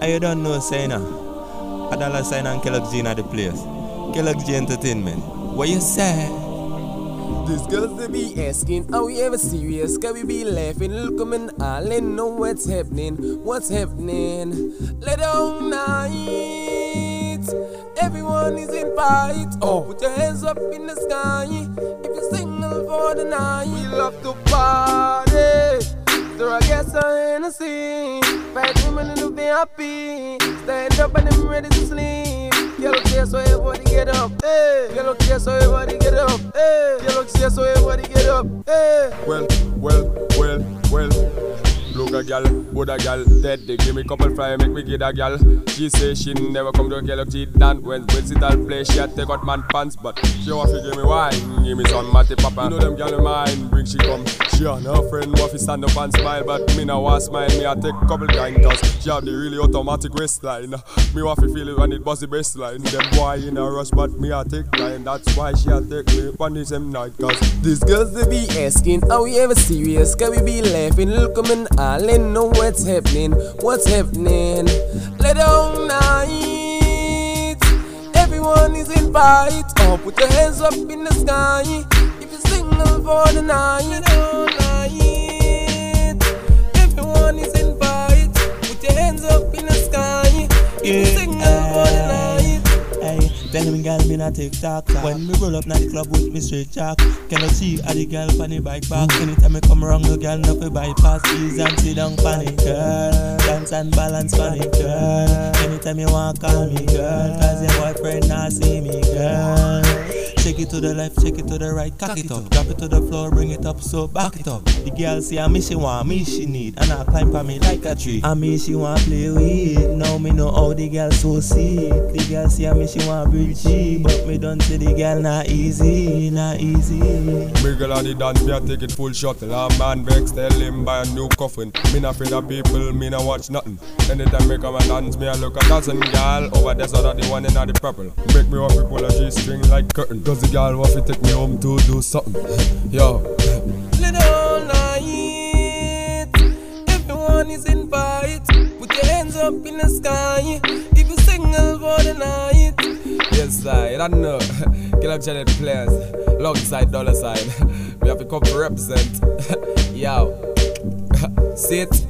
And you don't know, say now. A dollar sign and Kellogz G at the place. Kellogz G Entertainment. What you say? This girls they be asking, are we ever serious? Can we be laughing? Look, I'm in all and know what's happening. What's happening? Let down night. Everyone is in fight. Oh, put your hands up in the sky. If you're single for the night, we love to party. Throw a gas on Hennessy. Fight women in the VIP. Stand up and I'm ready to sleep. Yellow chair so everybody get up. Hey. Yellow chair so everybody get up. Hey. Yellow chair so everybody get up. Hey. Well, well. A gal, would a gal, dead they give me couple fry, make me get a gal. She say she never come to a girl she done when when sit all play, she had take out man pants, but she want to give me wine, give me some matty papa. You know them gal in mine, bring she come. She and her friend want stand up and smile, but me now want smile, me I take couple kind cause she have the really automatic waistline. Me want to feel it when it bust the baseline. Them boy in a rush, but me I take time. That's why she a take me on the same night, cause These girls they be asking, are we ever serious? Can we be laughing? Look, I'm in and know what's happening. What's happening? Let down night. Everyone is in fight. Oh, put your hands up in the sky. If you're single for the night, let down night. Tell me girl me not take talk. When me roll up the club with me straight jack Cannot see a the girl the bike back Anytime me come around, the girl no fi bypass. Ease and sit down it, girl. Dance and balance it, girl. Anytime you want call me, girl. Cause your boyfriend not see me, girl it to the left, shake it to the right, cock it up Drop it to the floor, bring it up, so back it up The girl say, I me she want, me she need And I climb for me like a tree I me she want to play with Now me know how the girl so sweet The girl say, I me she want breathe cheap But me don't say the girl not easy, not easy Me girl on the dance, me a take it full shuttle. A man vex, tell him buy a new coffin. Me not afraid of people, me not watch nothing. Anytime me come and dance, me a look a dozen gal over there, so that the one in the purple. Make me want people pull a G string like curtain. Cause the gal want to take me home to do something. Yo, Little night. Everyone is in fight. Put your hands up in the sky. If you're single for the night. yes I don't know. Get up Janet players, alongside dollar side. We have to come represent. Yo, see it.